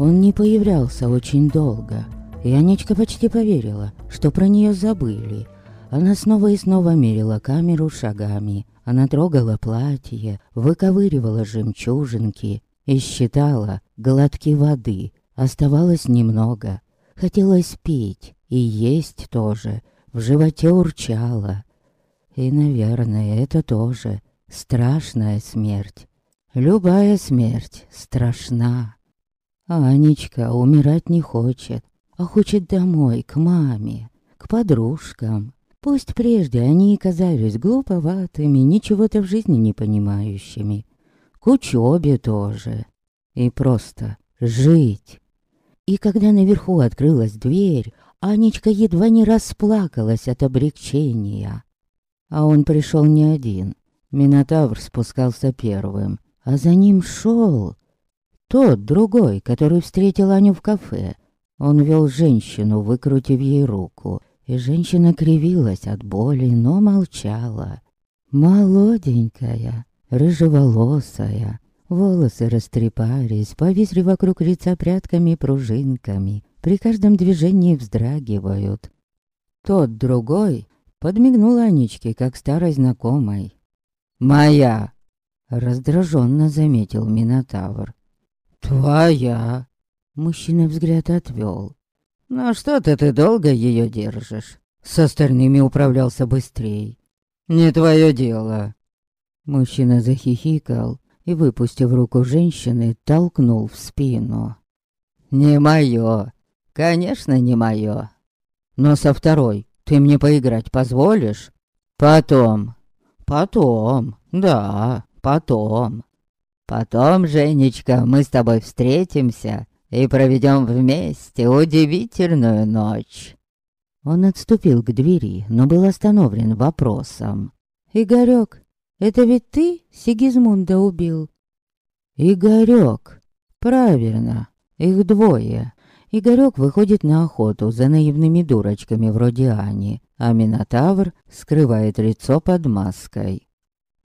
Он не появлялся очень долго, и Анечка почти поверила, что про нее забыли. Она снова и снова мерила камеру шагами. Она трогала платье, выковыривала жемчужинки и считала глотки воды. Оставалось немного. Хотелось пить и есть тоже. В животе урчало. И, наверное, это тоже страшная смерть. Любая смерть страшна. А Анечка умирать не хочет, а хочет домой, к маме, к подружкам. Пусть прежде они и казались глуповатыми, ничего-то в жизни не понимающими. К учебе тоже. И просто жить. И когда наверху открылась дверь, Анечка едва не расплакалась от облегчения. А он пришел не один. Минотавр спускался первым, а за ним шел тот другой, который встретил Аню в кафе. Он вел женщину, выкрутив ей руку, и женщина кривилась от боли, но молчала. Молоденькая, рыжеволосая, волосы растрепались, повисли вокруг лица прядками и пружинками, при каждом движении вздрагивают. Тот другой подмигнул Анечке, как старой знакомой. «Моя!» — раздраженно заметил Минотавр. «Твоя!» — мужчина взгляд отвел. «Ну что-то ты долго ее держишь. С остальными управлялся быстрей. Не твое дело!» Мужчина захихикал и, выпустив руку женщины, толкнул в спину. «Не мое! Конечно, не мое! Но со второй ты мне поиграть позволишь? Потом, потом, да, потом. Потом, Женечка, мы с тобой встретимся и проведем вместе удивительную ночь. Он отступил к двери, но был остановлен вопросом. «Игорёк, это ведь ты Сигизмунда убил?» «Игорёк, правильно, их двое. Игорёк выходит на охоту за наивными дурочками вроде Ани, а Минотавр скрывает лицо под маской.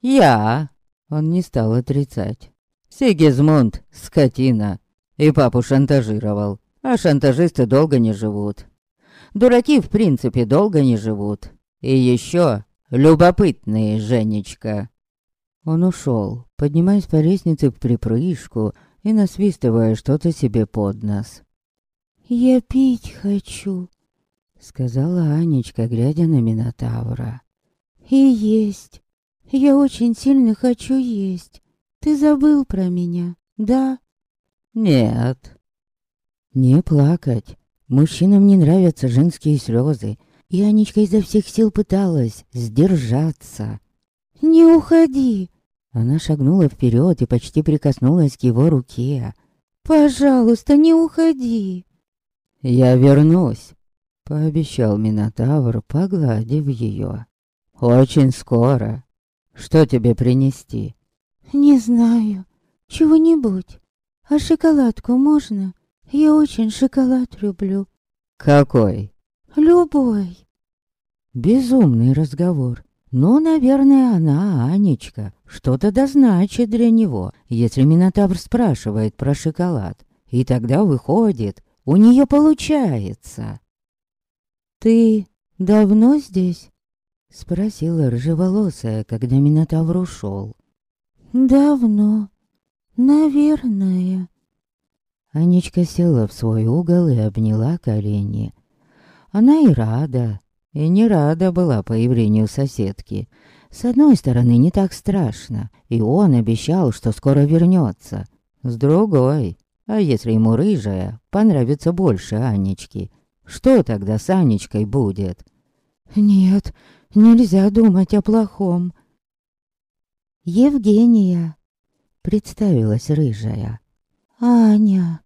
«Я!» — он не стал отрицать. «Сигизмунд, скотина, и папу шантажировал, а шантажисты долго не живут. Дураки, в принципе, долго не живут. И еще любопытные, Женечка!» Он ушел, поднимаясь по лестнице в припрыжку и насвистывая что-то себе под нос. «Я пить хочу», — сказала Анечка, глядя на Минотавра. «И есть. Я очень сильно хочу есть. Ты забыл про меня, да?» «Нет». «Не плакать. Мужчинам не нравятся женские слезы, и Анечка изо всех сил пыталась сдержаться. «Не уходи!» Она шагнула вперед и почти прикоснулась к его руке. «Пожалуйста, не уходи!» «Я вернусь», — пообещал Минотавр, погладив ее. «Очень скоро. Что тебе принести?» «Не знаю. Чего-нибудь. А шоколадку можно? Я очень шоколад люблю». «Какой?» «Любой». Безумный разговор. Но, наверное, она, Анечка, что-то да значит для него, если Минотавр спрашивает про шоколад. И тогда выходит, у нее получается. «Ты давно здесь?» Спросила рыжеволосая, когда Минотавр ушел. «Давно. Наверное». Анечка села в свой угол и обняла колени. Она и рада, и не рада была появлению соседки. С одной стороны, не так страшно, и он обещал, что скоро вернется. С другой, а если ему рыжая понравится больше Анечки, что тогда с Анечкой будет? Нет, нельзя думать о плохом. Евгения, представилась рыжая. Аня,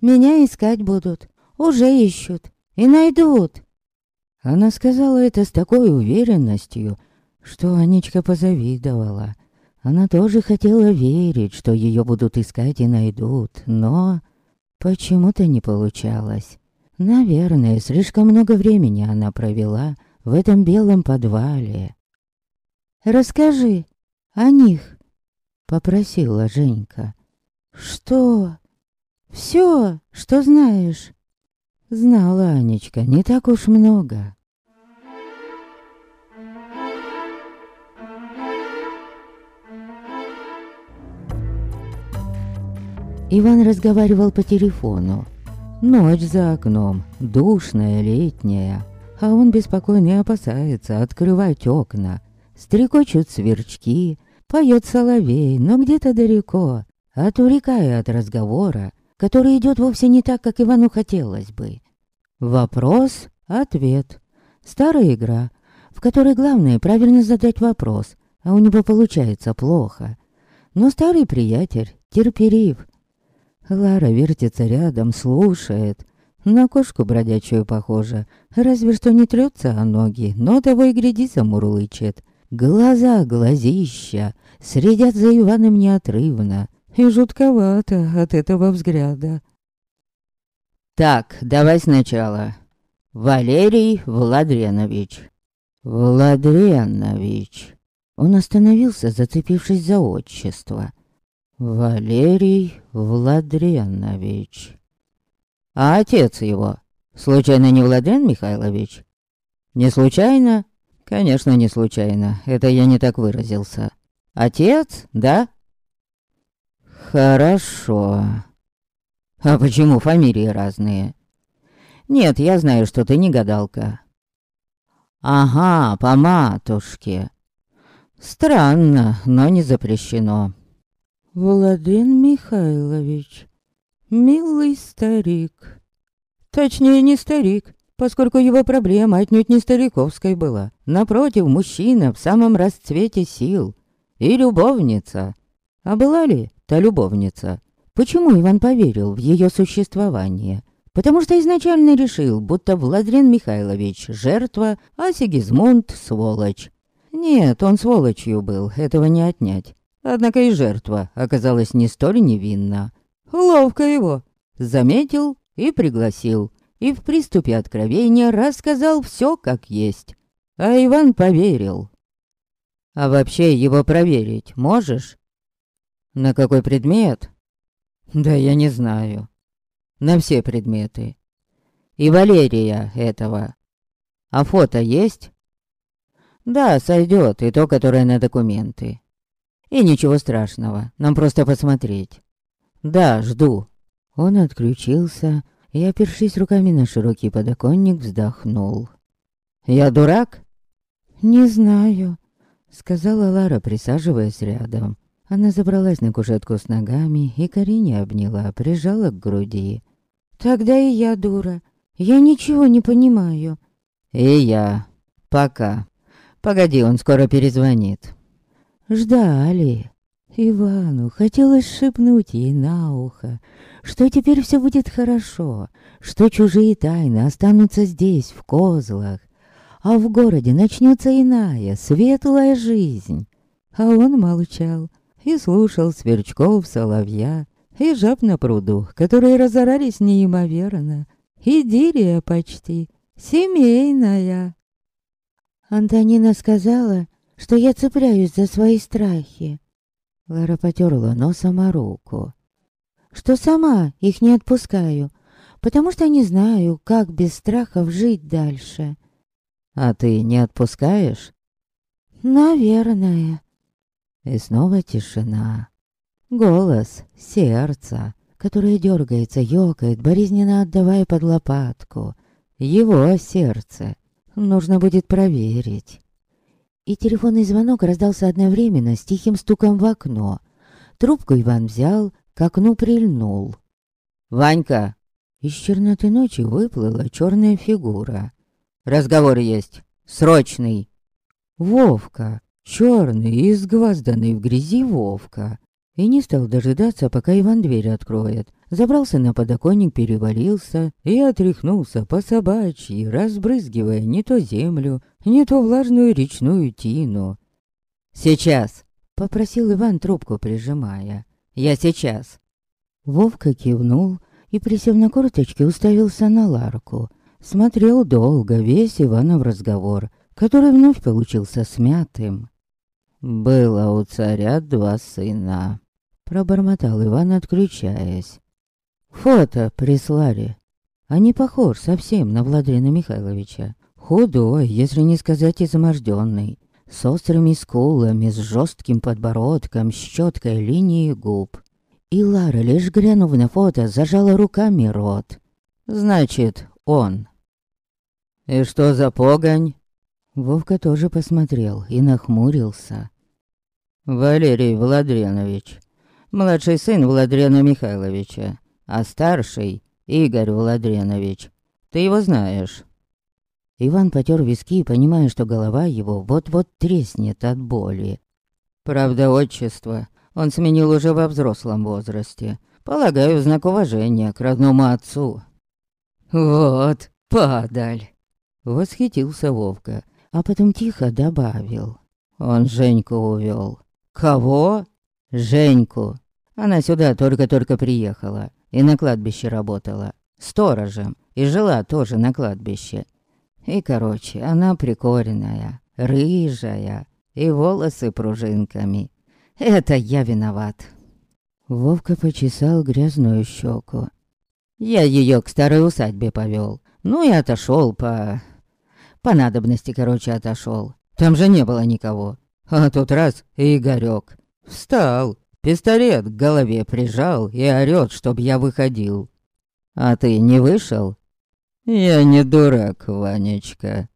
меня искать будут, уже ищут и найдут. Она сказала это с такой уверенностью, что Анечка позавидовала. Она тоже хотела верить, что ее будут искать и найдут, но почему-то не получалось. Наверное, слишком много времени она провела в этом белом подвале. «Расскажи о них», — попросила Женька. «Что?» Все, что знаешь. Знала Анечка не так уж много. Иван разговаривал по телефону. Ночь за окном, душная, летняя, а он беспокойно и опасается открывать окна. Стрекочут сверчки, поет соловей, но где-то далеко, отвлекая от разговора, который идет вовсе не так, как Ивану хотелось бы. Вопрос, ответ. Старая игра, в которой главное правильно задать вопрос, а у него получается плохо. Но старый приятель терпелив. Лара вертится рядом, слушает. На кошку бродячую похожа, разве что не трется о ноги, но того и гляди замурлычет. Глаза, глазища, следят за Иваном неотрывно, и жутковато от этого взгляда. Так, давай сначала. Валерий Владренович. Владренович. Он остановился, зацепившись за отчество. Валерий Владренович. А отец его? Случайно не Владлен Михайлович? Не случайно? Конечно, не случайно. Это я не так выразился. Отец, да? Хорошо. А почему фамилии разные? Нет, я знаю, что ты не гадалка. Ага, по матушке. Странно, но не запрещено. Владимир Михайлович, милый старик. Точнее, не старик, поскольку его проблема отнюдь не стариковской была. Напротив, мужчина в самом расцвете сил. И любовница. А была ли та любовница? Почему Иван поверил в ее существование? Потому что изначально решил, будто Владимир Михайлович жертва, а Сигизмунд сволочь. Нет, он сволочью был, этого не отнять. Однако и жертва оказалась не столь невинна. Ловко его. Заметил и пригласил. И в приступе откровения рассказал все как есть. А Иван поверил. А вообще его проверить можешь? На какой предмет? Да я не знаю. На все предметы. И Валерия этого. А фото есть? Да, сойдет, и то, которое на документы. И ничего страшного, нам просто посмотреть. Да, жду. Он отключился и, опершись руками на широкий подоконник, вздохнул. «Я дурак?» «Не знаю», — сказала Лара, присаживаясь рядом. Она забралась на кушетку с ногами и Карине обняла, прижала к груди. «Тогда и я дура. Я ничего не понимаю». «И я. Пока. Погоди, он скоро перезвонит». Ждали. Ивану хотелось шепнуть ей на ухо, что теперь все будет хорошо, что чужие тайны останутся здесь, в козлах, а в городе начнется иная, светлая жизнь. А он молчал и слушал сверчков, соловья и жаб на пруду, которые разорались неимоверно. Идиллия почти, семейная. Антонина сказала, что я цепляюсь за свои страхи. Лара потерла носом о руку. Что сама их не отпускаю, потому что не знаю, как без страхов жить дальше. А ты не отпускаешь? Наверное. И снова тишина. Голос, сердце, которое дергается, ёкает, болезненно отдавая под лопатку. Его сердце. Нужно будет проверить. И телефонный звонок раздался одновременно с тихим стуком в окно. Трубку Иван взял, к окну прильнул. «Ванька!» Из черноты ночи выплыла черная фигура. «Разговор есть. Срочный!» Вовка, черный и изгвазданный в грязи Вовка, и не стал дожидаться, пока Иван дверь откроет. Забрался на подоконник, перевалился и отряхнулся по собачьи, разбрызгивая не то землю, не то влажную речную тину. «Сейчас!» — попросил Иван трубку, прижимая. «Я сейчас!» Вовка кивнул и, присев на корточки, уставился на Ларку. Смотрел долго весь Иванов разговор, который вновь получился смятым. «Было у царя два сына», Пробормотал Иван, отключаясь. Фото прислали. А не похож совсем на Владимира Михайловича. Худой, если не сказать изможденный. С острыми скулами, с жестким подбородком, с четкой линией губ. И Лара, лишь глянув на фото, зажала руками рот. Значит, он. «И что за погонь?» Вовка тоже посмотрел и нахмурился. «Валерий Владренович, младший сын Владрена Михайловича, а старший Игорь Владренович. Ты его знаешь?» Иван потер виски, понимая, что голова его вот-вот треснет от боли. «Правда, отчество он сменил уже во взрослом возрасте. Полагаю, знак уважения к родному отцу». «Вот, падаль!» Восхитился Вовка, а потом тихо добавил. Он Женьку увел. «Кого?» «Женьку. Она сюда только-только приехала и на кладбище работала. Сторожем. И жила тоже на кладбище. И, короче, она прикоренная, рыжая, и волосы пружинками. Это я виноват. Вовка почесал грязную щеку. Я ее к старой усадьбе повел. Ну и отошел по... По надобности, короче, отошел. Там же не было никого. А тут раз и Игорёк. Встал, Пистолет к голове прижал и орёт, чтоб я выходил. А ты не вышел? Я не дурак, Ванечка.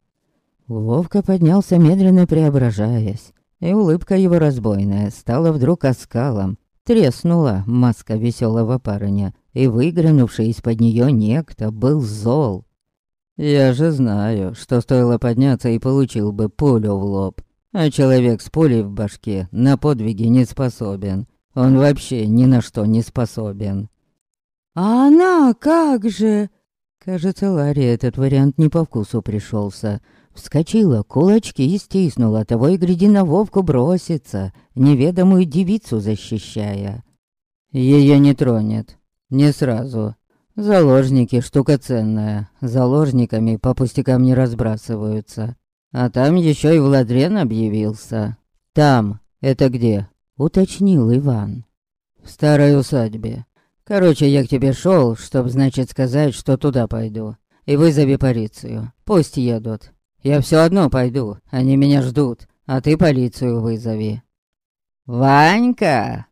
Вовка поднялся, медленно преображаясь, и улыбка его разбойная стала вдруг оскалом. Треснула маска веселого парня, и выглянувший из-под нее некто был зол. Я же знаю, что стоило подняться и получил бы пулю в лоб. А человек с пулей в башке на подвиги не способен. Он вообще ни на что не способен. А она как же? Кажется, Ларе этот вариант не по вкусу пришелся. Вскочила, кулачки и стиснула, того и гляди на Вовку бросится, неведомую девицу защищая. Ее не тронет. Не сразу. Заложники — штука ценная. Заложниками по пустякам не разбрасываются. А там еще и Владрен объявился. Там. Это где? Уточнил Иван. «В старой усадьбе. Короче, я к тебе шел, чтоб, значит, сказать, что туда пойду. И вызови полицию. Пусть едут. Я все одно пойду, они меня ждут, а ты полицию вызови». «Ванька!»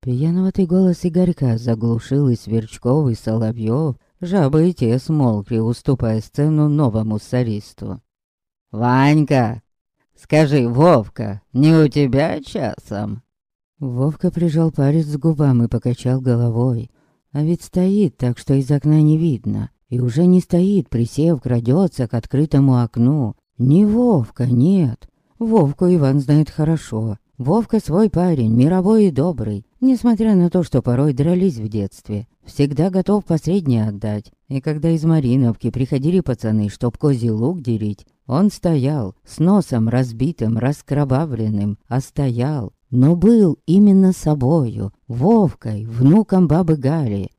Пьяноватый голос Игорька заглушил и Сверчков, и Соловьев. Жабы и те смолкли, уступая сцену новому сористу. «Ванька, скажи, Вовка, не у тебя часом?» Вовка прижал палец к губам и покачал головой. А ведь стоит так, что из окна не видно. И уже не стоит, присев, крадется к открытому окну. Не Вовка, нет. Вовку Иван знает хорошо. Вовка свой парень, мировой и добрый. Несмотря на то, что порой дрались в детстве. Всегда готов посреднее отдать. И когда из Мариновки приходили пацаны, чтоб козий лук делить, он стоял, с носом разбитым, раскровавленным, а стоял, но был именно собою, Вовкой, внуком бабы Гали.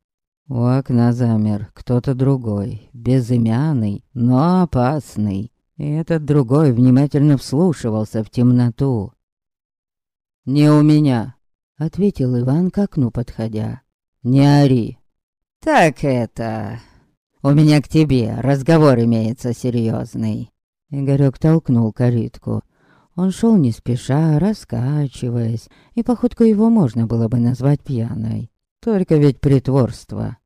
У окна замер кто-то другой, безымянный, но опасный. И этот другой внимательно вслушивался в темноту. «Не у меня», — ответил Иван к окну подходя. «Не ори». «Так это... У меня к тебе разговор имеется серьезный. Игорёк толкнул калитку. Он шел не спеша, раскачиваясь, и походку его можно было бы назвать пьяной. Только ведь притворство.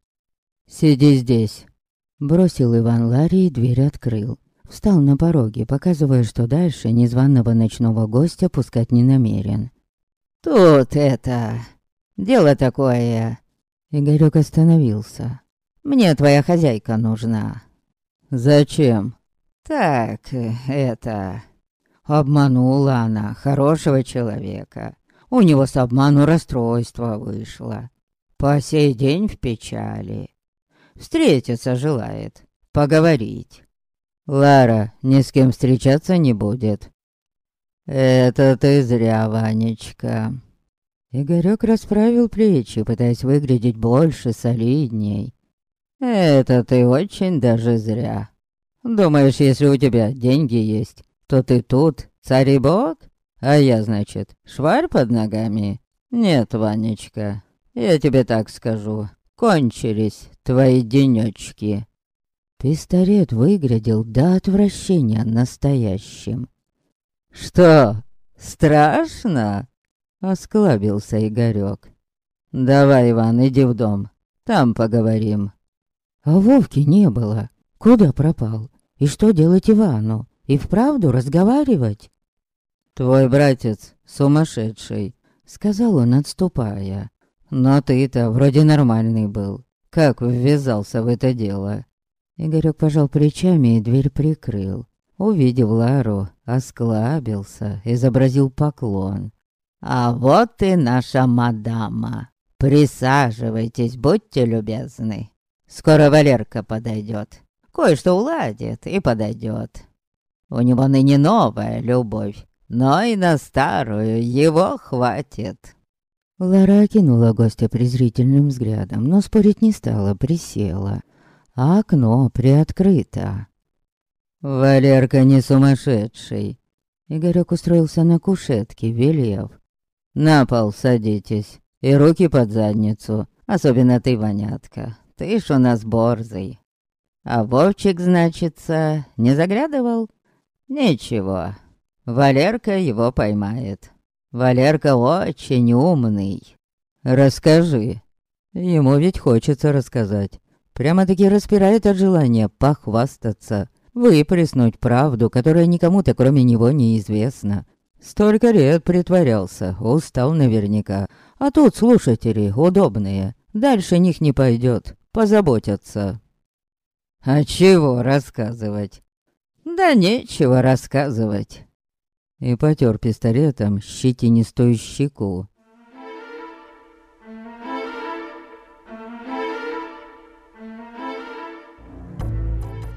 «Сиди здесь», — бросил Иван Ларри и дверь открыл. Встал на пороге, показывая, что дальше незваного ночного гостя пускать не намерен. «Тут это... дело такое...» Игорёк остановился. «Мне твоя хозяйка нужна». «Зачем?» «Так, это... Обманула она хорошего человека. У него с обману расстройство вышло. По сей день в печали. Встретиться желает, поговорить. Лара ни с кем встречаться не будет. Это ты зря, Ванечка. Игорёк расправил плечи, пытаясь выглядеть больше, солидней. Это ты очень даже зря. Думаешь, если у тебя деньги есть, то ты тут царь и бог? А я, значит, шварь под ногами? Нет, Ванечка, я тебе так скажу. кончились твои денечки. Пистолет выглядел до отвращения настоящим. «Что, страшно?» — осклабился Игорёк. «Давай, Иван, иди в дом, там поговорим». А Вовки не было. Куда пропал? И что делать Ивану? И вправду разговаривать? «Твой братец сумасшедший», — сказал он, отступая. «Но ты-то вроде нормальный был. Как ввязался в это дело?» Игорек пожал плечами и дверь прикрыл. Увидев Лару, осклабился, изобразил поклон. «А вот и наша мадама. Присаживайтесь, будьте любезны. Скоро Валерка подойдет. Кое-что уладит и подойдет. У него ныне новая любовь, но и на старую его хватит». Лара окинула гостя презрительным взглядом, но спорить не стала, присела. А окно приоткрыто. «Валерка не сумасшедший!» Игорек устроился на кушетке, велев. «На пол садитесь и руки под задницу, особенно ты, Ванятка. Ты ж у нас борзый. А Вовчик, значится, не заглядывал? Ничего, Валерка его поймает. Валерка очень умный. Расскажи. Ему ведь хочется рассказать. Прямо-таки распирает от желания похвастаться, выплеснуть правду, которая никому-то кроме него неизвестна. Столько лет притворялся, устал наверняка. А тут слушатели удобные. Дальше них не пойдет, позаботятся. А чего рассказывать? Да нечего рассказывать и потер пистолетом щетинистую щеку.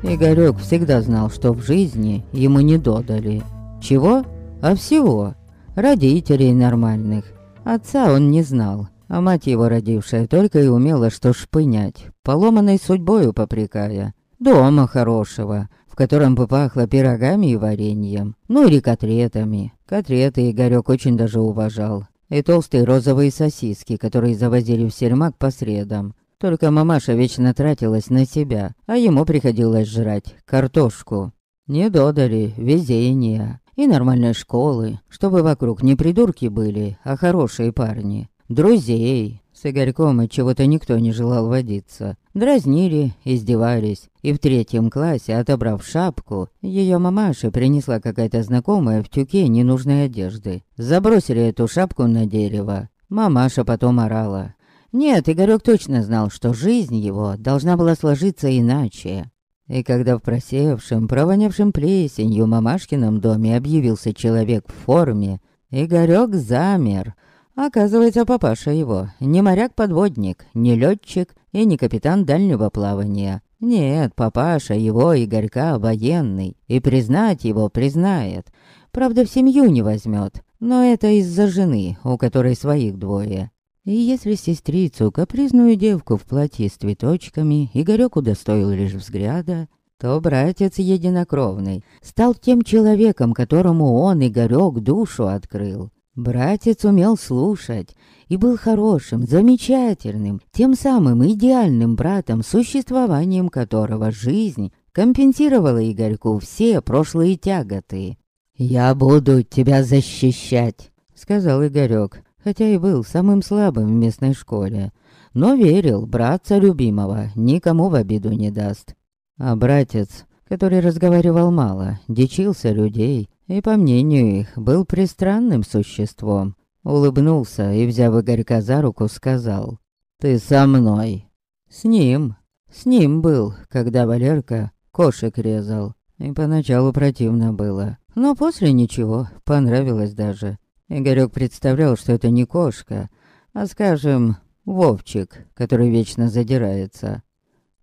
Игорёк всегда знал, что в жизни ему не додали. Чего? А всего. Родителей нормальных. Отца он не знал, а мать его родившая только и умела что шпынять, поломанной судьбою попрекая. Дома хорошего, в котором бы пахло пирогами и вареньем, ну или котлетами. Котлеты Игорёк очень даже уважал. И толстые розовые сосиски, которые завозили в сельмак по средам. Только мамаша вечно тратилась на себя, а ему приходилось жрать картошку. Не додали везения и нормальной школы, чтобы вокруг не придурки были, а хорошие парни. Друзей, с Игорьком от чего-то никто не желал водиться. Дразнили, издевались. И в третьем классе, отобрав шапку, ее мамаша принесла какая-то знакомая в тюке ненужной одежды. Забросили эту шапку на дерево. Мамаша потом орала. Нет, Игорек точно знал, что жизнь его должна была сложиться иначе. И когда в просевшем, провонявшем плесенью мамашкином доме объявился человек в форме, Игорек замер — Оказывается, папаша его не моряк-подводник, не летчик и не капитан дальнего плавания. Нет, папаша его, Игорька, военный, и признать его признает. Правда, в семью не возьмет, но это из-за жены, у которой своих двое. И если сестрицу, капризную девку в платье с цветочками, Игорёк удостоил лишь взгляда, то братец единокровный стал тем человеком, которому он, Игорёк, душу открыл. Братец умел слушать и был хорошим, замечательным, тем самым идеальным братом, существованием которого жизнь компенсировала Игорьку все прошлые тяготы. «Я буду тебя защищать», — сказал Игорек, хотя и был самым слабым в местной школе, но верил, братца любимого никому в обиду не даст. А братец, который разговаривал мало, дичился людей, и, по мнению их, был пристранным существом. Улыбнулся и, взяв Игорька за руку, сказал «Ты со мной». С ним. С ним был, когда Валерка кошек резал. И поначалу противно было. Но после ничего, понравилось даже. Игорёк представлял, что это не кошка, а, скажем, Вовчик, который вечно задирается.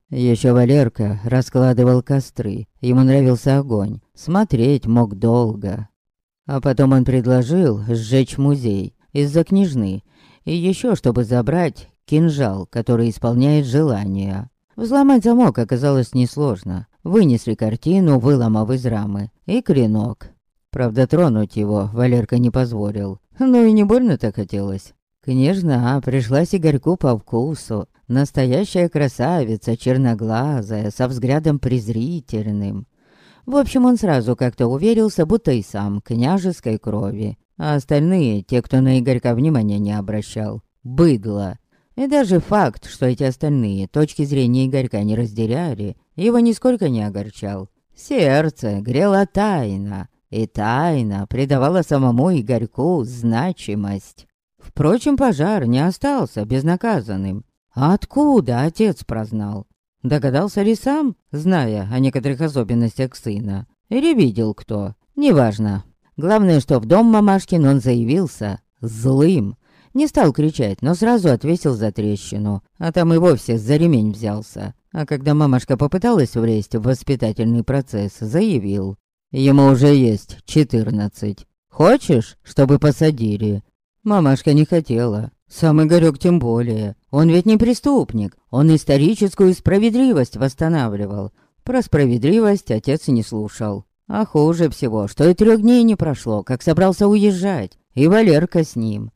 Еще Валерка раскладывал костры. Ему нравился огонь. Смотреть мог долго. А потом он предложил сжечь музей из-за княжны. И еще, чтобы забрать кинжал, который исполняет желания. Взломать замок оказалось несложно. Вынесли картину, выломав из рамы. И клинок. Правда, тронуть его Валерка не позволил. Ну и не больно так хотелось. Княжна пришлась Игорьку по вкусу. Настоящая красавица, черноглазая, со взглядом презрительным. В общем, он сразу как-то уверился, будто и сам княжеской крови. А остальные, те, кто на Игорька внимания не обращал, быдло. И даже факт, что эти остальные точки зрения Игорька не разделяли, его нисколько не огорчал. Сердце грело тайна, и тайна придавала самому Игорьку значимость. Впрочем, пожар не остался безнаказанным. А откуда отец прознал? Догадался ли сам, зная о некоторых особенностях сына? Или видел кто? Неважно. Главное, что в дом мамашкин он заявился злым. Не стал кричать, но сразу отвесил за трещину, а там и вовсе за ремень взялся. А когда мамашка попыталась влезть в воспитательный процесс, заявил. Ему уже есть четырнадцать. Хочешь, чтобы посадили? Мамашка не хотела. Сам Игорёк тем более. Он ведь не преступник. Он историческую справедливость восстанавливал. Про справедливость отец не слушал. А хуже всего, что и трех дней не прошло, как собрался уезжать. И Валерка с ним.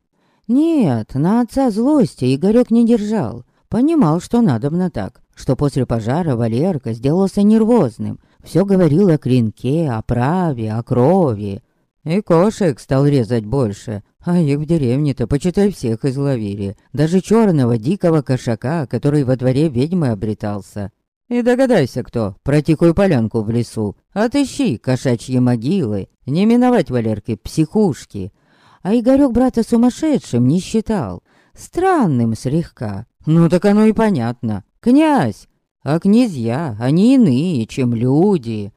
Нет, на отца злости Игорёк не держал. Понимал, что надобно так, что после пожара Валерка сделался нервозным. Все говорил о клинке, о праве, о крови. И кошек стал резать больше, а их в деревне-то, почитай, всех изловили. Даже черного дикого кошака, который во дворе ведьмы обретался. И догадайся, кто, про тихую полянку в лесу. Отыщи кошачьи могилы. Не миновать Валерке психушки. А Игорёк брата сумасшедшим не считал. Странным слегка. Ну так оно и понятно. Князь. А князья, они иные, чем люди.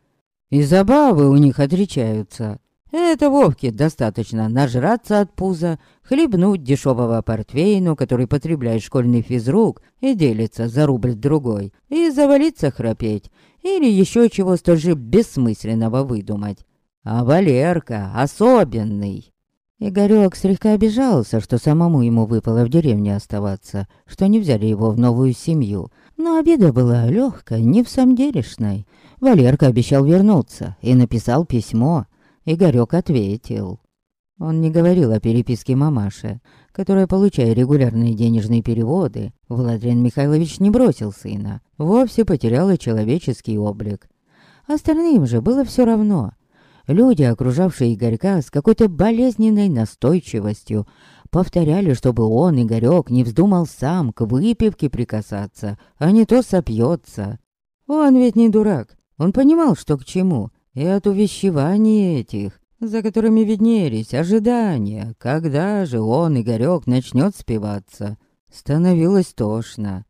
И забавы у них отличаются. Это Вовке достаточно нажраться от пуза, хлебнуть дешевого портвейну, который потребляет школьный физрук и делится за рубль-другой, и завалиться храпеть, или еще чего столь же бессмысленного выдумать. А Валерка особенный. Игорёк слегка обижался, что самому ему выпало в деревне оставаться, что не взяли его в новую семью. Но обида была легкой, не в самом делешной. Валерка обещал вернуться и написал письмо — Игорёк ответил. Он не говорил о переписке мамаши, которая, получая регулярные денежные переводы, Владимир Михайлович не бросил сына, вовсе потерял человеческий облик. Остальным же было все равно. Люди, окружавшие Игорька с какой-то болезненной настойчивостью, повторяли, чтобы он, Игорёк, не вздумал сам к выпивке прикасаться, а не то сопьется. Он ведь не дурак, он понимал, что к чему, и от увещеваний этих, за которыми виднелись ожидания, когда же он, Игорёк, начнет спиваться, становилось тошно.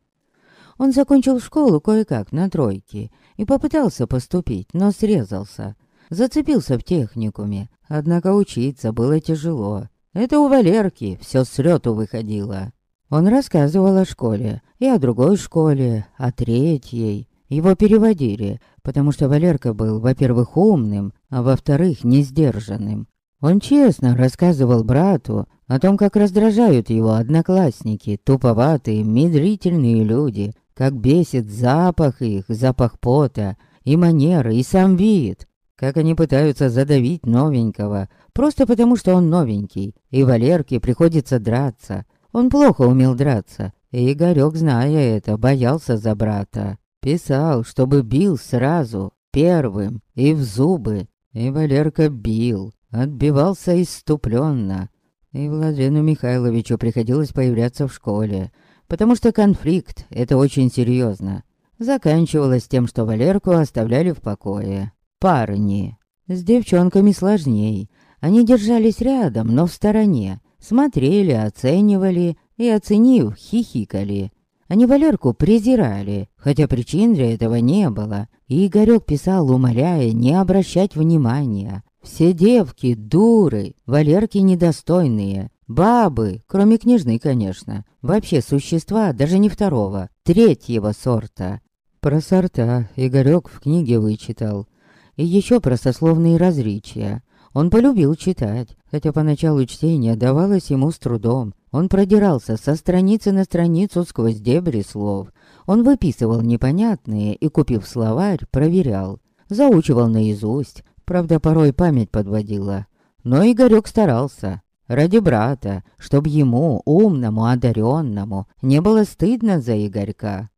Он закончил школу кое-как на тройке и попытался поступить, но срезался. Зацепился в техникуме, однако учиться было тяжело. Это у Валерки все с лёту выходило. Он рассказывал о школе, и о другой школе, о третьей. Его переводили, потому что Валерка был, во-первых, умным, а во-вторых, несдержанным. Он честно рассказывал брату о том, как раздражают его одноклассники, туповатые, медлительные люди, как бесит запах их, запах пота, и манеры, и сам вид, как они пытаются задавить новенького, просто потому что он новенький, и Валерке приходится драться. Он плохо умел драться, и Игорёк, зная это, боялся за брата. Писал, чтобы бил сразу, первым, и в зубы. И Валерка бил, отбивался иступленно. И Владимиру Михайловичу приходилось появляться в школе, потому что конфликт — это очень серьезно. Заканчивалось тем, что Валерку оставляли в покое. Парни. С девчонками сложней. Они держались рядом, но в стороне. Смотрели, оценивали и, оценив, хихикали. Они Валерку презирали, хотя причин для этого не было. И Игорёк писал, умоляя не обращать внимания. Все девки дуры, Валерки недостойные. Бабы, кроме княжны, конечно. Вообще существа даже не второго, третьего сорта. Про сорта Игорёк в книге вычитал. И еще про сословные различия. Он полюбил читать, хотя поначалу чтение давалось ему с трудом. Он продирался со страницы на страницу сквозь дебри слов. Он выписывал непонятные и, купив словарь, проверял. Заучивал наизусть, правда, порой память подводила. Но Игорёк старался. Ради брата, чтоб ему, умному, одаренному, не было стыдно за Игорька.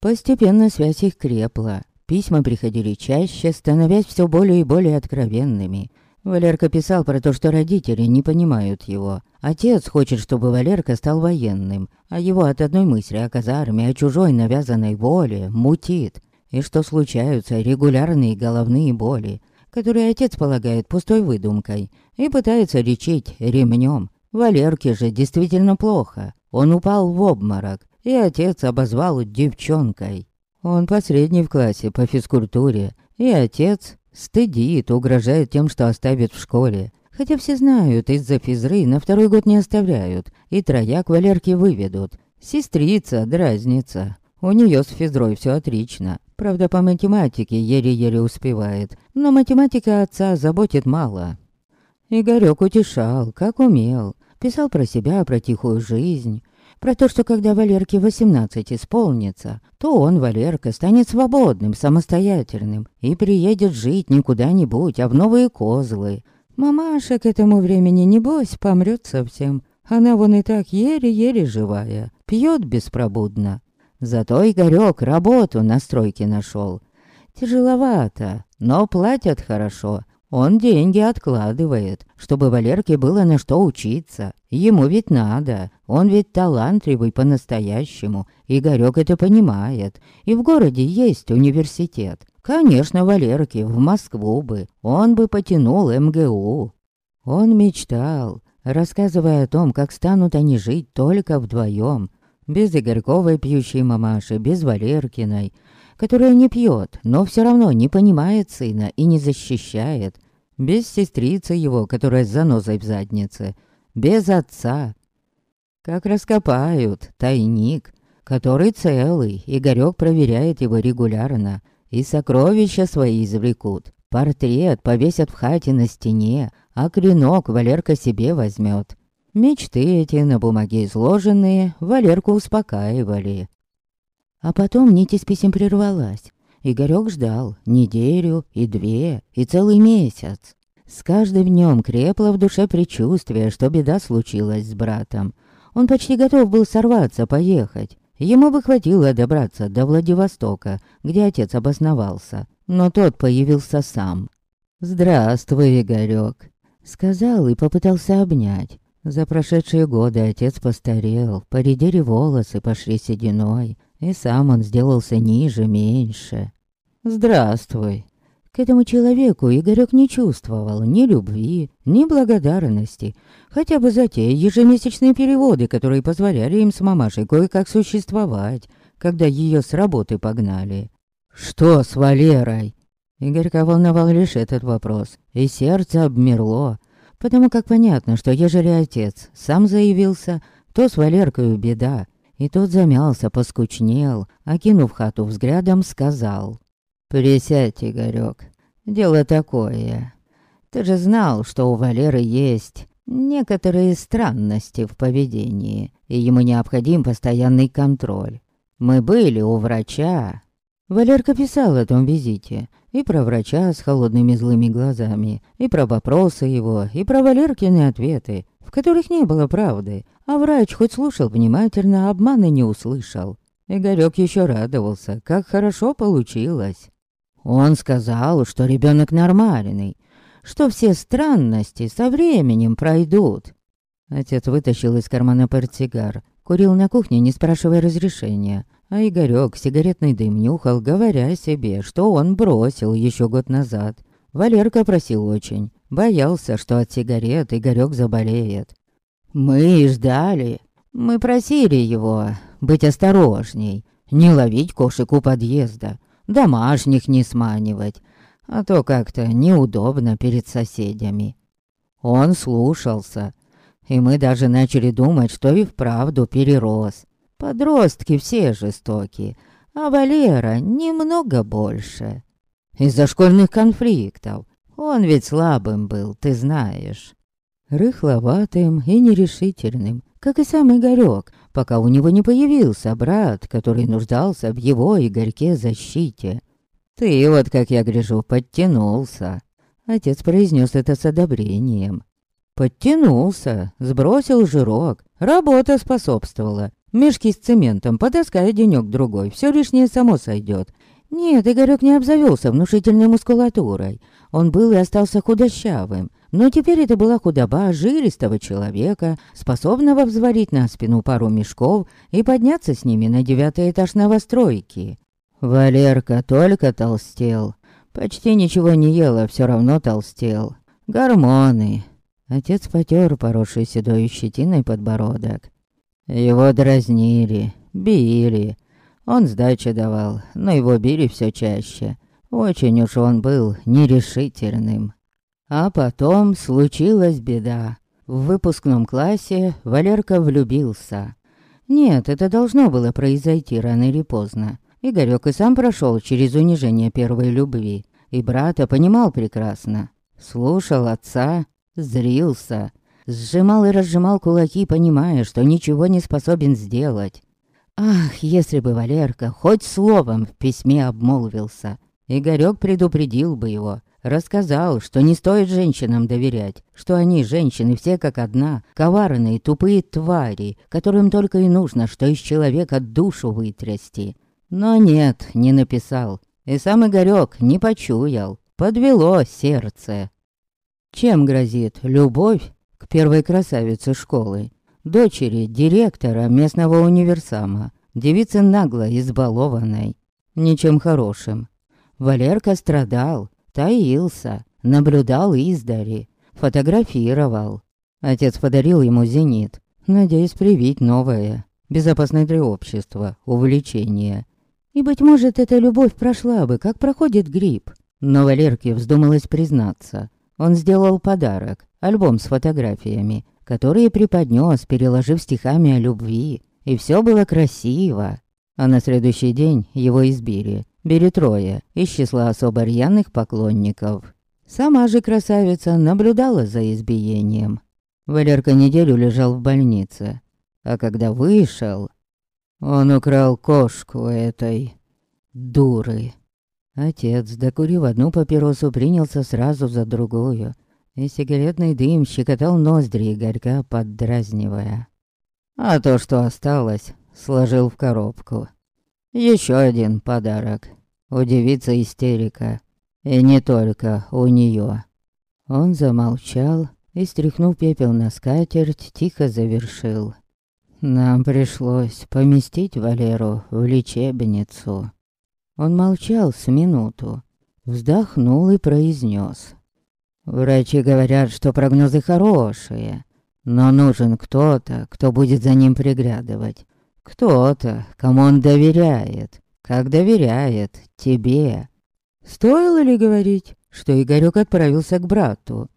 Постепенно связь их крепла. Письма приходили чаще, становясь все более и более откровенными. Валерка писал про то, что родители не понимают его. Отец хочет, чтобы Валерка стал военным, а его от одной мысли о казарме, о чужой навязанной воле мутит. И что случаются регулярные головные боли, которые отец полагает пустой выдумкой, и пытается лечить ремнем. Валерке же действительно плохо. Он упал в обморок, и отец обозвал девчонкой. Он посредний в классе по физкультуре, и отец Стыдит, угрожает тем, что оставит в школе. Хотя все знают, из-за физры на второй год не оставляют, и трояк Валерки выведут. Сестрица, дразнится. У нее с физрой все отлично. Правда, по математике еле-еле успевает. Но математика отца заботит мало. Игорёк утешал, как умел. Писал про себя, про тихую жизнь. Про то, что когда Валерке 18 исполнится, то он, Валерка, станет свободным, самостоятельным и приедет жить не куда-нибудь, а в новые козлы. Мамаша к этому времени, небось, помрет совсем. Она вон и так еле-еле живая, пьет беспробудно. Зато Игорёк работу на стройке нашел. Тяжеловато, но платят хорошо. Он деньги откладывает, чтобы Валерке было на что учиться. Ему ведь надо, он ведь талантливый по-настоящему. Игорёк это понимает. И в городе есть университет. Конечно, Валерке в Москву бы, он бы потянул МГУ. Он мечтал, рассказывая о том, как станут они жить только вдвоем, без Игорьковой пьющей мамаши, без Валеркиной, которая не пьет, но все равно не понимает сына и не защищает, без сестрицы его, которая с занозой в заднице, без отца. Как раскопают тайник, который целый, Игорёк проверяет его регулярно, и сокровища свои извлекут. Портрет повесят в хате на стене, а клинок Валерка себе возьмет. Мечты эти на бумаге изложенные Валерку успокаивали. А потом нить из писем прервалась. Игорёк ждал неделю и две, и целый месяц. С каждым днем крепло в душе предчувствие, что беда случилась с братом. Он почти готов был сорваться, поехать. Ему бы хватило добраться до Владивостока, где отец обосновался. Но тот появился сам. «Здравствуй, Игорёк», — сказал и попытался обнять. За прошедшие годы отец постарел, поредели волосы, пошли сединой, и сам он сделался ниже, меньше. «Здравствуй». К этому человеку Игорек не чувствовал ни любви, ни благодарности, хотя бы за те ежемесячные переводы, которые позволяли им с мамашей кое-как существовать, когда ее с работы погнали. «Что с Валерой?» Игорька волновал лишь этот вопрос, и сердце обмерло, потому как понятно, что ежели отец сам заявился, то с Валеркой беда, и тот замялся, поскучнел, окинув хату взглядом, сказал. «Присядь, Игорёк, дело такое. Ты же знал, что у Валеры есть некоторые странности в поведении, и ему необходим постоянный контроль. Мы были у врача». Валерка писал о том визите, и про врача с холодными злыми глазами, и про вопросы его, и про Валеркины ответы, в которых не было правды, а врач хоть слушал внимательно, обмана не услышал. Игорёк еще радовался, как хорошо получилось. Он сказал, что ребенок нормальный, что все странности со временем пройдут. Отец вытащил из кармана портсигар, курил на кухне, не спрашивая разрешения, а Игорёк сигаретный дым нюхал, говоря себе, что он бросил еще год назад. Валерка просил очень, боялся, что от сигарет Игорёк заболеет. Мы ждали, мы просили его быть осторожней, не ловить кошек у подъезда, домашних не сманивать, а то как-то неудобно перед соседями. Он слушался, и мы даже начали думать, что и вправду перерос. Подростки все жестоки, а Валера немного больше. Из-за школьных конфликтов. Он ведь слабым был, ты знаешь. Рыхловатым и нерешительным, как и сам Игорёк, пока у него не появился брат, который нуждался в его Игорьке защите. «Ты вот, как я гляжу, подтянулся», — отец произнес это с одобрением. Подтянулся, сбросил жирок, работа способствовала. Мешки с цементом, потаскай денёк-другой, все лишнее само сойдет. Нет, Игорёк не обзавелся внушительной мускулатурой. Он был и остался худощавым. Но теперь это была худоба жилистого человека, способного взварить на спину пару мешков и подняться с ними на девятый этаж новостройки. Валерка только толстел. Почти ничего не ел, а все равно толстел. Гормоны. Отец потер поросший седой щетиной подбородок. Его дразнили, били. Он сдачи давал, но его били все чаще. Очень уж он был нерешительным. А потом случилась беда. В выпускном классе Валерка влюбился. Нет, это должно было произойти рано или поздно. Игорёк и сам прошел через унижение первой любви. И брата понимал прекрасно. Слушал отца, зрился, Сжимал и разжимал кулаки, понимая, что ничего не способен сделать. Ах, если бы Валерка хоть словом в письме обмолвился. Игорёк предупредил бы его, рассказал, что не стоит женщинам доверять, что они, женщины, все как одна, коварные, тупые твари, которым только и нужно, что из человека душу вытрясти. Но нет, не написал. И сам Игорёк не почуял. Подвело сердце. Чем грозит любовь к первой красавице школы, дочери директора местного универсама, девицы нагло избалованной, ничем хорошим. Валерка страдал, таился, наблюдал издали, фотографировал. Отец подарил ему «Зенит», надеясь привить новое, безопасное для общества, увлечение. И, быть может, эта любовь прошла бы, как проходит грипп. Но Валерке вздумалось признаться. Он сделал подарок, альбом с фотографиями, которые преподнес, переложив стихами о любви. И все было красиво. А на следующий день его избили. Били трое из числа особо рьяных поклонников. Сама же красавица наблюдала за избиением. Валерка неделю лежал в больнице. А когда вышел, он украл кошку этой дуры. Отец, докурив одну папиросу, принялся сразу за другую и сигаретный дым щекотал ноздри Игорька, поддразнивая. А то, что осталось, сложил в коробку. Еще один подарок. У девицы истерика. И не только у нее. Он замолчал и, стряхнув пепел на скатерть, тихо завершил. Нам пришлось поместить Валеру в лечебницу. Он молчал с минуту, вздохнул и произнес. Врачи говорят, что прогнозы хорошие, но нужен кто-то, кто будет за ним приглядывать. Кто-то, кому он доверяет, как доверяет тебе. Стоило ли говорить, что Игорёк отправился к брату?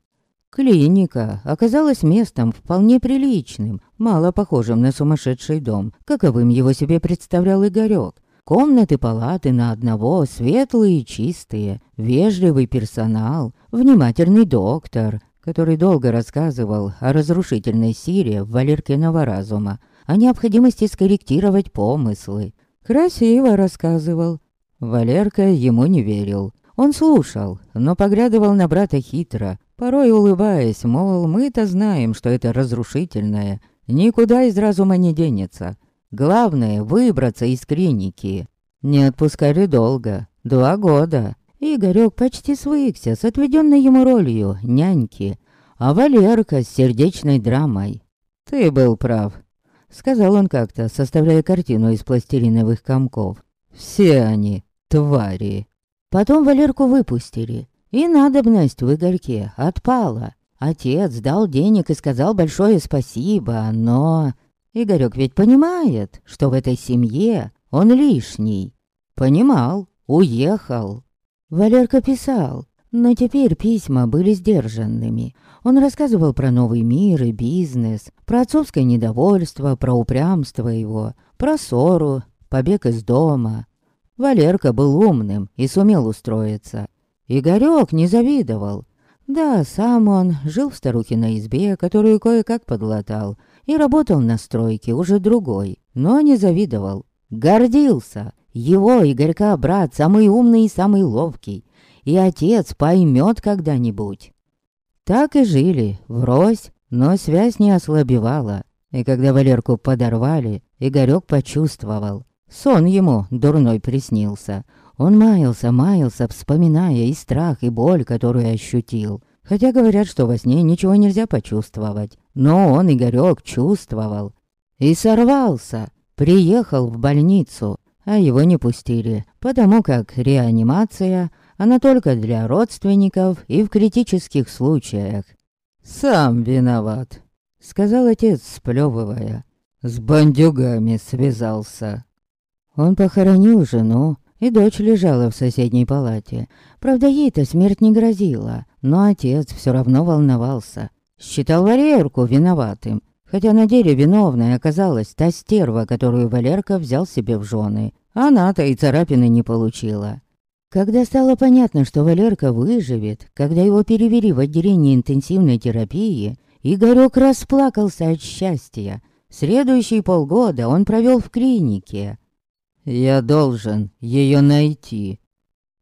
Клиника оказалась местом вполне приличным, мало похожим на сумасшедший дом, каковым его себе представлял Игорёк. Комнаты, палаты на одного, светлые и чистые, вежливый персонал, внимательный доктор, который долго рассказывал о разрушительной силе Валеркиного разума, о необходимости скорректировать помыслы. Красиво рассказывал. Валерка ему не верил. Он слушал, но поглядывал на брата хитро, порой улыбаясь, мол, мы-то знаем, что это разрушительное, никуда из разума не денется. Главное — выбраться из клиники. Не отпускали долго, два года. Игорёк почти свыкся с отведенной ему ролью няньки, а Валерка с сердечной драмой. «Ты был прав», — сказал он как-то, составляя картину из пластилиновых комков. «Все они твари». Потом Валерку выпустили, и надобность в Игорьке отпала. Отец дал денег и сказал большое спасибо, но... Игорёк ведь понимает, что в этой семье он лишний. Понимал, уехал. Валерка писал, но теперь письма были сдержанными. Он рассказывал про новый мир и бизнес, про отцовское недовольство, про упрямство его, про ссору, побег из дома. Валерка был умным и сумел устроиться. Игорёк не завидовал. Да, сам он жил в старухиной избе, которую кое-как подлатал, и работал на стройке, уже другой, но не завидовал. Гордился. Его, Игорька, брат, самый умный и самый ловкий. И отец поймет когда-нибудь. Так и жили, врозь, но связь не ослабевала. И когда Валерку подорвали, Игорёк почувствовал. Сон ему дурной приснился. Он маялся, маялся, вспоминая и страх, и боль, которую ощутил. Хотя говорят, что во сне ничего нельзя почувствовать. Но он, Игорёк, чувствовал. И сорвался. Приехал в больницу, а его не пустили, потому как реанимация, она только для родственников и в критических случаях. «Сам виноват», — сказал отец, сплёвывая. «С бандюгами связался». Он похоронил жену, и дочь лежала в соседней палате. Правда, ей-то смерть не грозила, но отец все равно волновался. Считал Валерку виноватым, хотя на деле виновной оказалась та стерва, которую Валерка взял себе в жены. Она-то и царапины не получила. Когда стало понятно, что Валерка выживет, когда его перевели в отделение интенсивной терапии, Игорёк расплакался от счастья. Следующие полгода он провел в клинике. «Я должен ее найти».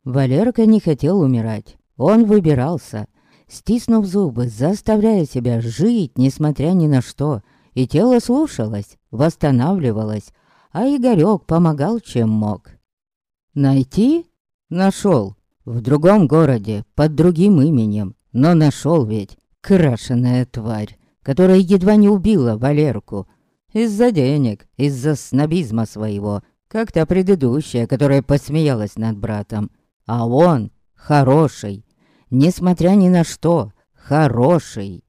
Валерка не хотел умирать. Он выбирался, стиснув зубы, заставляя себя жить, несмотря ни на что. И тело слушалось, восстанавливалось, а Игорёк помогал, чем мог. Найти? Нашел. В другом городе, под другим именем. Но нашел ведь. Крашеная тварь, которая едва не убила Валерку. Из-за денег, из-за снобизма своего — как та предыдущая, которая посмеялась над братом. А он хороший, несмотря ни на что, хороший.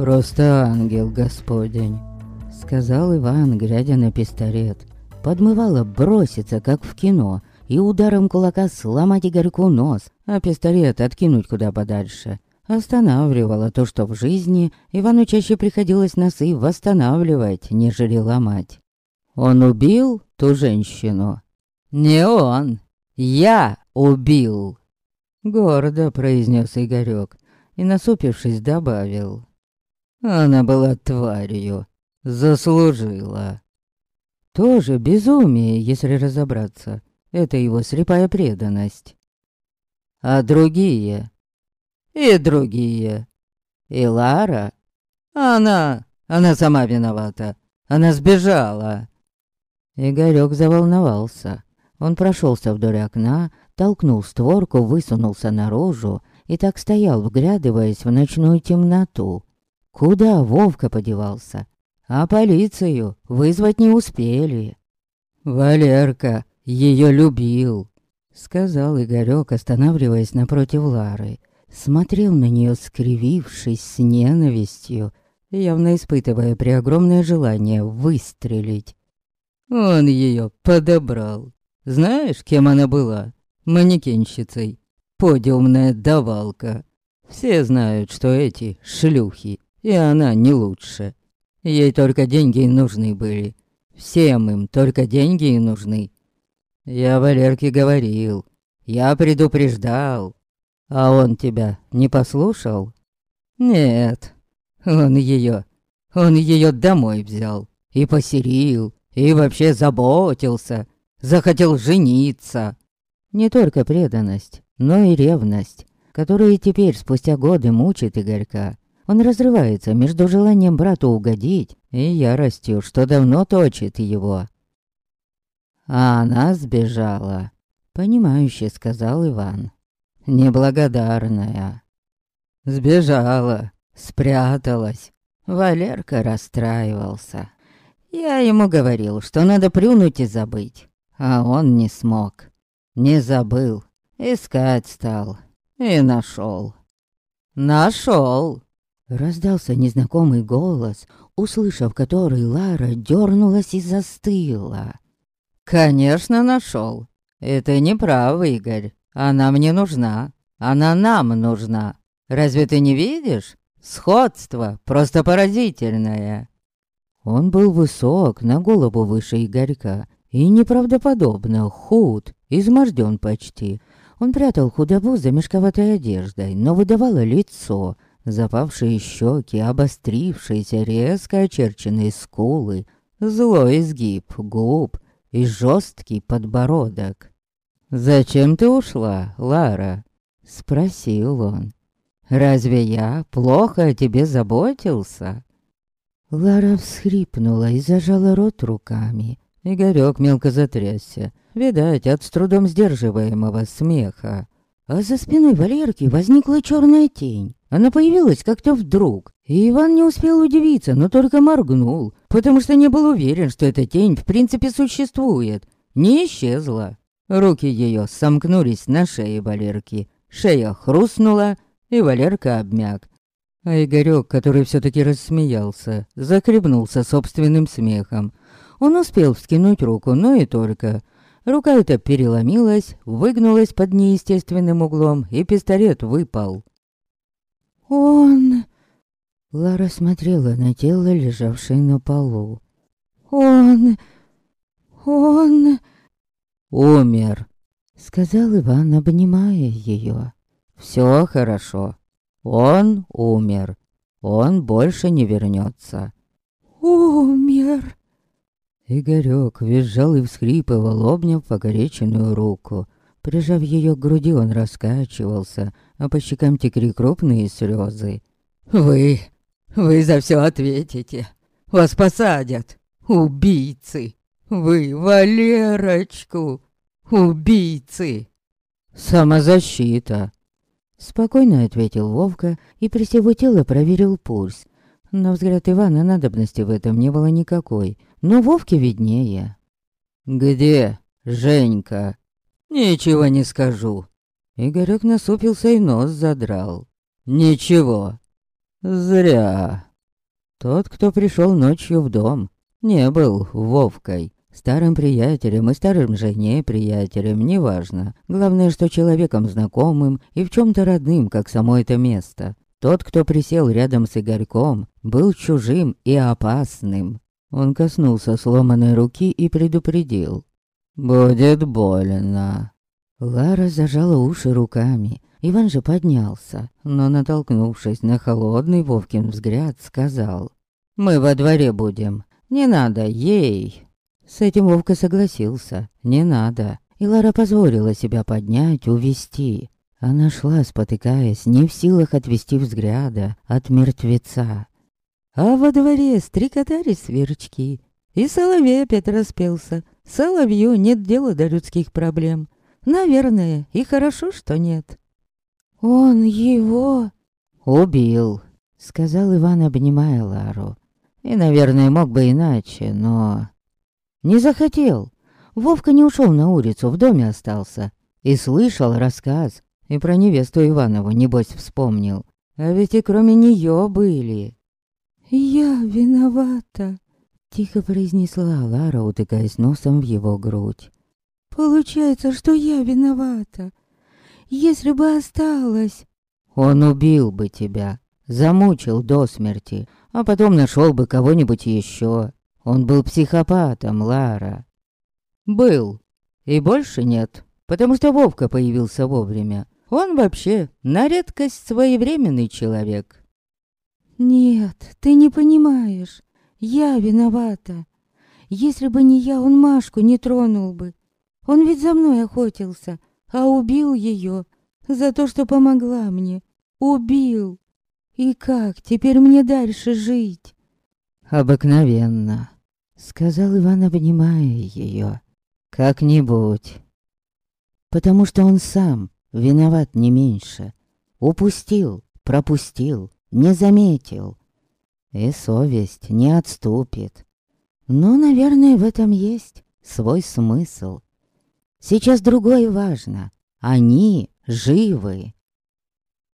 «Просто ангел Господень», — сказал Иван, глядя на пистолет. Подмывало броситься, как в кино, и ударом кулака сломать Игорьку нос, а пистолет откинуть куда подальше. Останавливало то, что в жизни Ивану чаще приходилось носы восстанавливать, нежели ломать. Он убил ту женщину? Не он, я убил. Гордо произнес Игорек и, насупившись, добавил. Она была тварью, заслужила. Тоже безумие, если разобраться. Это его слепая преданность. А другие? И другие. И Лара? Она... Она сама виновата. Она сбежала. Игорёк заволновался. Он прошелся вдоль окна, толкнул створку, высунулся наружу и так стоял, вглядываясь в ночную темноту. Куда Вовка подевался? А полицию вызвать не успели. Валерка ее любил», — сказал Игорёк, останавливаясь напротив Лары. Смотрел на нее, скривившись с ненавистью, явно испытывая преогромное желание выстрелить. Он ее подобрал. Знаешь, кем она была? Манекенщицей. Подиумная давалка. Все знают, что эти шлюхи, и она не лучше. Ей только деньги нужны были. Всем им только деньги нужны. Я Валерке говорил, я предупреждал. А он тебя не послушал? Нет, он ее, он ее домой взял и посерил, и вообще заботился, захотел жениться. Не только преданность, но и ревность, которая теперь спустя годы мучит Игорька. Он разрывается между желанием брату угодить и яростью, что давно точит его. А она сбежала, понимающе сказал Иван. Неблагодарная. Сбежала, спряталась. Валерка расстраивался. Я ему говорил, что надо плюнуть и забыть. А он не смог. Не забыл. Искать стал. И нашел. Нашел. Раздался незнакомый голос, услышав который Лара дернулась и застыла. «Конечно, нашел. Это не прав, Игорь. Она мне нужна. Она нам нужна. Разве ты не видишь? Сходство просто поразительное». Он был высок, на голову выше Игорька, и неправдоподобно худ, изможден почти. Он прятал худобу за мешковатой одеждой, но выдавало лицо, запавшие щеки, обострившиеся, резко очерченные скулы, злой изгиб губ и жесткий подбородок. «Зачем ты ушла, Лара?» — спросил он. «Разве я плохо о тебе заботился?» Лара всхрипнула и зажала рот руками. Игорёк мелко затрясся, видать, от с трудом сдерживаемого смеха. А за спиной Валерки возникла черная тень. Она появилась как-то вдруг, и Иван не успел удивиться, но только моргнул, потому что не был уверен, что эта тень в принципе существует. Не исчезла. Руки ее сомкнулись на шее Валерки. Шея хрустнула, и Валерка обмяк. А Игорёк, который все таки рассмеялся, закребнулся собственным смехом. Он успел вскинуть руку, но и только. Рука эта переломилась, выгнулась под неестественным углом, и пистолет выпал. «Он...» Лара смотрела на тело, лежавшее на полу. «Он... он...» «Умер», — сказал Иван, обнимая ее. «Все хорошо. Он умер. Он больше не вернется». «Умер», Игорёк визжал и всхрипывал, обняв покореченную руку. Прижав ее к груди, он раскачивался, а по щекам текли крупные слезы. «Вы... вы за все ответите. Вас посадят. Убийцы. Вы Валерочку. Убийцы. Самозащита». Спокойно ответил Вовка и при всего тела проверил пульс. На взгляд Ивана надобности в этом не было никакой — но Вовке виднее. «Где Женька?» «Ничего не скажу». Игорек насупился и нос задрал. «Ничего». «Зря». Тот, кто пришел ночью в дом, не был Вовкой. Старым приятелем и старым жене приятелем, неважно. Главное, что человеком знакомым и в чем то родным, как само это место. Тот, кто присел рядом с Игорьком, был чужим и опасным. Он коснулся сломанной руки и предупредил. «Будет больно». Лара зажала уши руками. Иван же поднялся, но, натолкнувшись на холодный Вовкин взгляд, сказал. «Мы во дворе будем. Не надо ей». С этим Вовка согласился. «Не надо». И Лара позволила себя поднять, увести. Она шла, спотыкаясь, не в силах отвести взгляда от мертвеца. А во дворе стрекотали сверчки, и соловей опять распелся. Соловью нет дела до людских проблем. Наверное, и хорошо, что нет. «Он его...» «Убил», — сказал Иван, обнимая Лару. «И, наверное, мог бы иначе, но...» «Не захотел. Вовка не ушел на улицу, в доме остался. И слышал рассказ. И про невесту Иванову, небось, вспомнил. А ведь и кроме нее были. «Я виновата», — тихо произнесла Лара, утыкаясь носом в его грудь. «Получается, что я виновата. Если бы осталась...» «Он убил бы тебя, замучил до смерти, а потом нашел бы кого-нибудь еще. Он был психопатом, Лара». «Был. И больше нет, потому что Вовка появился вовремя. Он вообще на редкость своевременный человек». «Нет, ты не понимаешь. Я виновата. Если бы не я, он Машку не тронул бы. Он ведь за мной охотился, а убил ее за то, что помогла мне. Убил. И как теперь мне дальше жить?» «Обыкновенно», — сказал Иван, обнимая ее. «Как-нибудь». Потому что он сам виноват не меньше. Упустил, пропустил, не заметил. И совесть не отступит. Но, наверное, в этом есть свой смысл. Сейчас другое важно. Они живы.